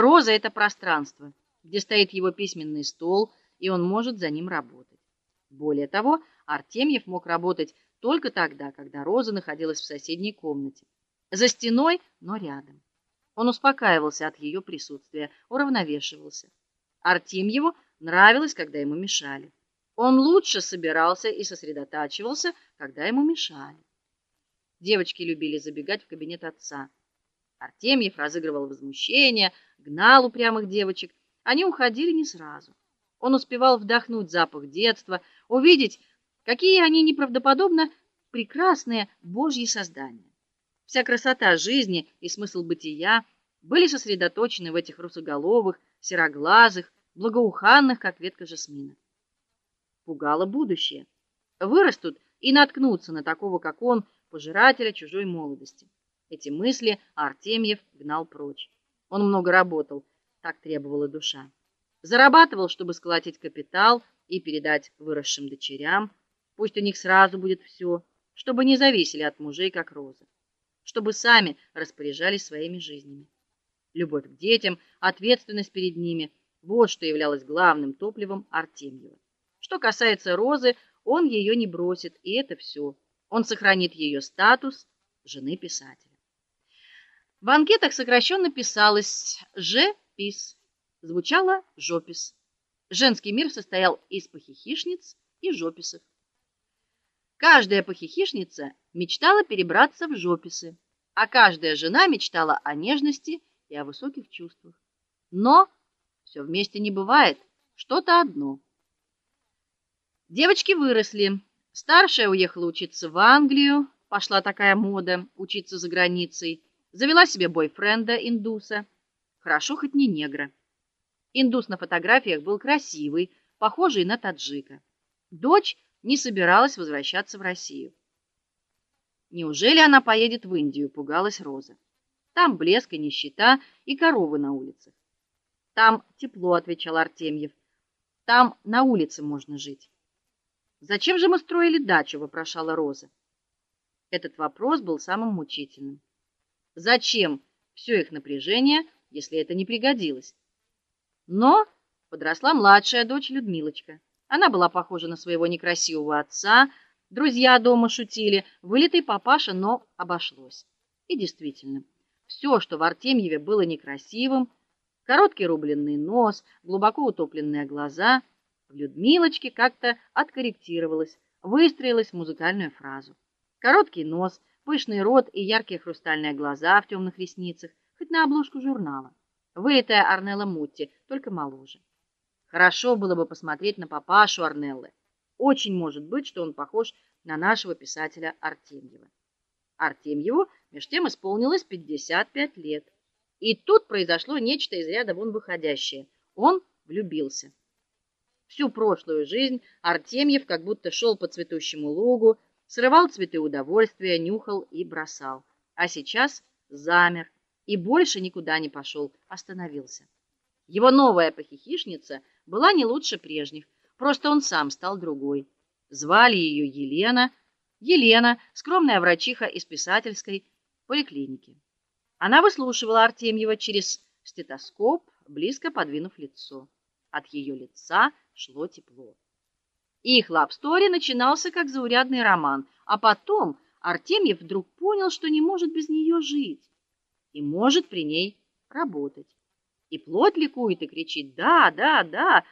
Роза это пространство, где стоит его письменный стол, и он может за ним работать. Более того, Артемьев мог работать только тогда, когда Роза находилась в соседней комнате, за стеной, но рядом. Он успокаивался от ее присутствия, уравновешивался. Артемьеву нравилось, когда ему мешали. Он лучше собирался и сосредотачивался, когда ему мешали. Девочки любили забегать в кабинет отца. Артемьев разыгрывал возмущение, гнал упрямых девочек. Они уходили не сразу. Он успевал вдохнуть запах детства, увидеть, какие они неправдоподобно прекрасные божьи создания. Вся красота жизни и смысл бытия были сосредоточены в этих русоголовых, сероглазых, благоуханных, как ветка жасмина. Пугало будущее. Вырастут и наткнутся на такого, как он, пожирателя чужой молодости. Эти мысли Артемьев гнал прочь. Он много работал, так требовала душа. Зарабатывал, чтобы сколотить капитал и передать выросшим дочерям, пусть у них сразу будет все, чтобы не зависели от мужей, как розы, чтобы сами распоряжались своими жизнями. Любовь к детям, ответственность перед ними вот что являлось главным топливом Артемьева. Что касается Розы, он ее не бросит, и это все. Он сохранит ее статус жены писателя. В анкетах сокращенно писалось Ж.Пис, звучало Жопис. Женский мир состоял из похихишниц и жописов. Каждая похихишница мечтала перебраться в жописы, а каждая жена мечтала о нежности и о высоких чувствах. Но все вместе не бывает, что-то одно. Девочки выросли. Старшая уехала учиться в Англию, пошла такая мода учиться за границей. Завела себе бойфренда индуса. Хорошо хоть не негра. Индус на фотографиях был красивый, похожий на таджика. Дочь не собиралась возвращаться в Россию. Неужели она поедет в Индию, пугалась Роза. Там блеск и нищета, и коровы на улицах. Там тепло, отвечал Артемьев. Там на улице можно жить. Зачем же мы строили дачу, вопрошала Роза. Этот вопрос был самым мучительным. Зачем все их напряжение, если это не пригодилось? Но подросла младшая дочь Людмилочка. Она была похожа на своего некрасивого отца. Друзья дома шутили: вылитый папаша, но обошлось. И действительно, все, что в Артемьеве было некрасивым, короткий рубленный нос, глубоко утопленные глаза, в Людмилочке как-то откорректировалось, выстроилось в музыкальную фразу. Короткий нос, пышный рот и яркие хрустальные глаза в темных ресницах, хоть на обложку журнала. Вылитая Арнелла Мутти, только моложе. Хорошо было бы посмотреть на папашу Арнеллы. Очень может быть, что он похож на нашего писателя Артемьева. Артемьеву меж тем исполнилось 55 лет. И тут произошло нечто из ряда вон выходящее. Он влюбился. Всю прошлую жизнь Артемьев как будто шел по цветущему лугу, срывал цветы удовольствия, нюхал и бросал. А сейчас замер и больше никуда не пошел, остановился. Его новая похихишница была не лучше прежних, просто он сам стал другой. Звали ее Елена, Елена, скромная врачиха из писательской поликлиники. Она выслушивала Артемьева через стетоскоп, близко подвинув лицо. От ее лица шло тепло. Их лабстори начинался как заурядный роман, а потом Артемьев вдруг понял, что не может без нее жить и может при ней работать. И плоть ликует и кричит: "Да, да, да!"